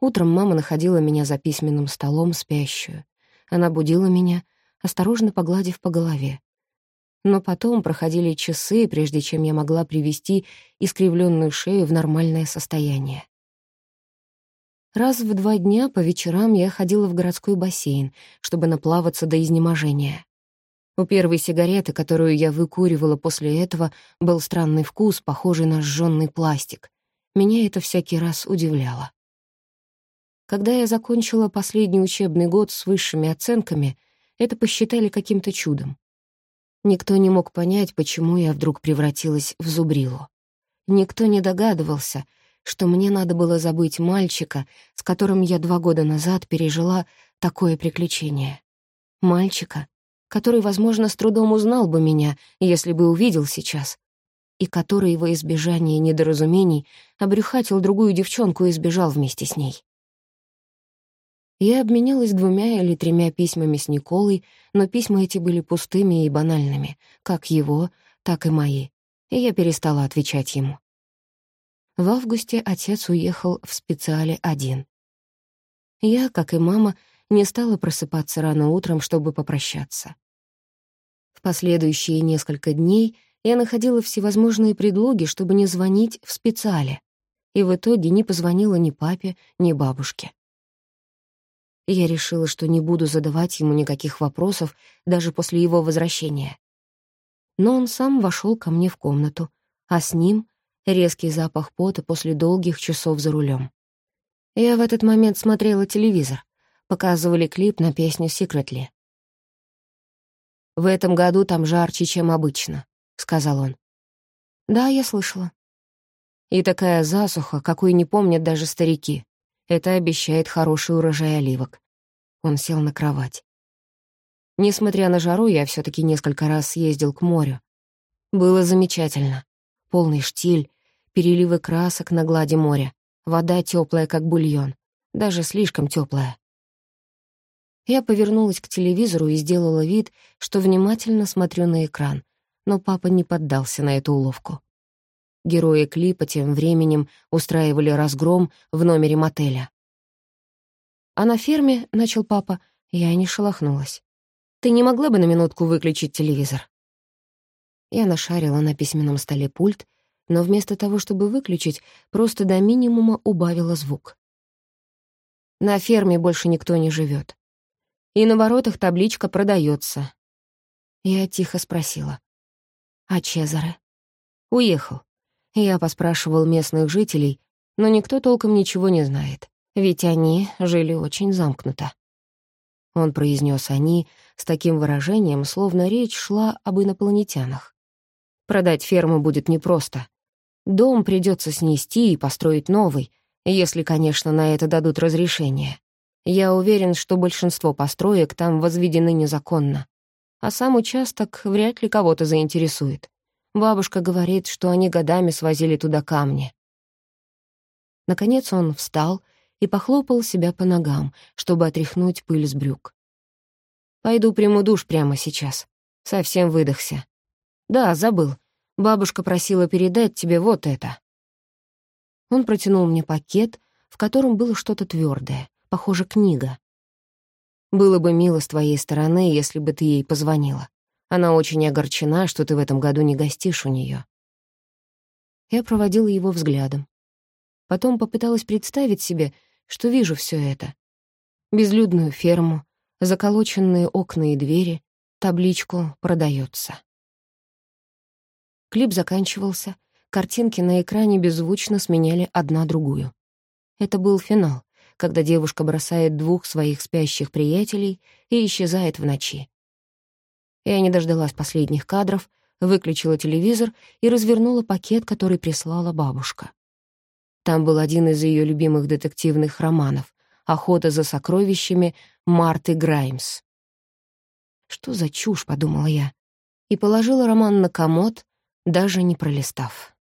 Утром мама находила меня за письменным столом, спящую. Она будила меня, осторожно погладив по голове. Но потом проходили часы, прежде чем я могла привести искривленную шею в нормальное состояние. Раз в два дня по вечерам я ходила в городской бассейн, чтобы наплаваться до изнеможения. У первой сигареты, которую я выкуривала после этого, был странный вкус, похожий на сжёный пластик. Меня это всякий раз удивляло. Когда я закончила последний учебный год с высшими оценками, это посчитали каким-то чудом. Никто не мог понять, почему я вдруг превратилась в зубрилу. Никто не догадывался, что мне надо было забыть мальчика, с которым я два года назад пережила такое приключение. Мальчика, который, возможно, с трудом узнал бы меня, если бы увидел сейчас, и который во избежание недоразумений обрюхатил другую девчонку и сбежал вместе с ней. Я обменялась двумя или тремя письмами с Николой, но письма эти были пустыми и банальными, как его, так и мои, и я перестала отвечать ему. В августе отец уехал в специале один. Я, как и мама, не стала просыпаться рано утром, чтобы попрощаться. В последующие несколько дней я находила всевозможные предлоги, чтобы не звонить в специале, и в итоге не позвонила ни папе, ни бабушке. Я решила, что не буду задавать ему никаких вопросов даже после его возвращения. Но он сам вошел ко мне в комнату, а с ним резкий запах пота после долгих часов за рулем. Я в этот момент смотрела телевизор. Показывали клип на песню «Секретли». «В этом году там жарче, чем обычно», — сказал он. «Да, я слышала». «И такая засуха, какой не помнят даже старики. Это обещает хороший урожай оливок». Он сел на кровать. Несмотря на жару, я все таки несколько раз съездил к морю. Было замечательно. Полный штиль, переливы красок на глади моря, вода теплая, как бульон, даже слишком теплая. Я повернулась к телевизору и сделала вид, что внимательно смотрю на экран, но папа не поддался на эту уловку. Герои клипа тем временем устраивали разгром в номере мотеля. «А на ферме», — начал папа, — я не шелохнулась. «Ты не могла бы на минутку выключить телевизор?» Я нашарила на письменном столе пульт но вместо того, чтобы выключить, просто до минимума убавила звук. На ферме больше никто не живет. И на воротах табличка продается. Я тихо спросила. «А Чезаре?» «Уехал». Я поспрашивал местных жителей, но никто толком ничего не знает, ведь они жили очень замкнуто. Он произнес «они» с таким выражением, словно речь шла об инопланетянах. Продать ферму будет непросто. Дом придется снести и построить новый, если, конечно, на это дадут разрешение. Я уверен, что большинство построек там возведены незаконно. А сам участок вряд ли кого-то заинтересует. Бабушка говорит, что они годами свозили туда камни. Наконец он встал и похлопал себя по ногам, чтобы отряхнуть пыль с брюк. «Пойду приму душ прямо сейчас. Совсем выдохся. Да, забыл. Бабушка просила передать тебе вот это». Он протянул мне пакет, в котором было что-то твердое, похоже, книга. «Было бы мило с твоей стороны, если бы ты ей позвонила. Она очень огорчена, что ты в этом году не гостишь у нее. Я проводила его взглядом. Потом попыталась представить себе, что вижу все это. Безлюдную ферму, заколоченные окна и двери, табличку «Продается». Клип заканчивался, картинки на экране беззвучно сменяли одна другую. Это был финал, когда девушка бросает двух своих спящих приятелей и исчезает в ночи. Я не дождалась последних кадров, выключила телевизор и развернула пакет, который прислала бабушка. Там был один из ее любимых детективных романов «Охота за сокровищами» Марты Граймс. «Что за чушь?» — подумала я. И положила роман на комод, даже не пролистав.